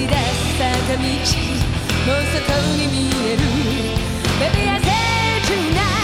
り出す坂道の外に見える。ベビーアセチュナ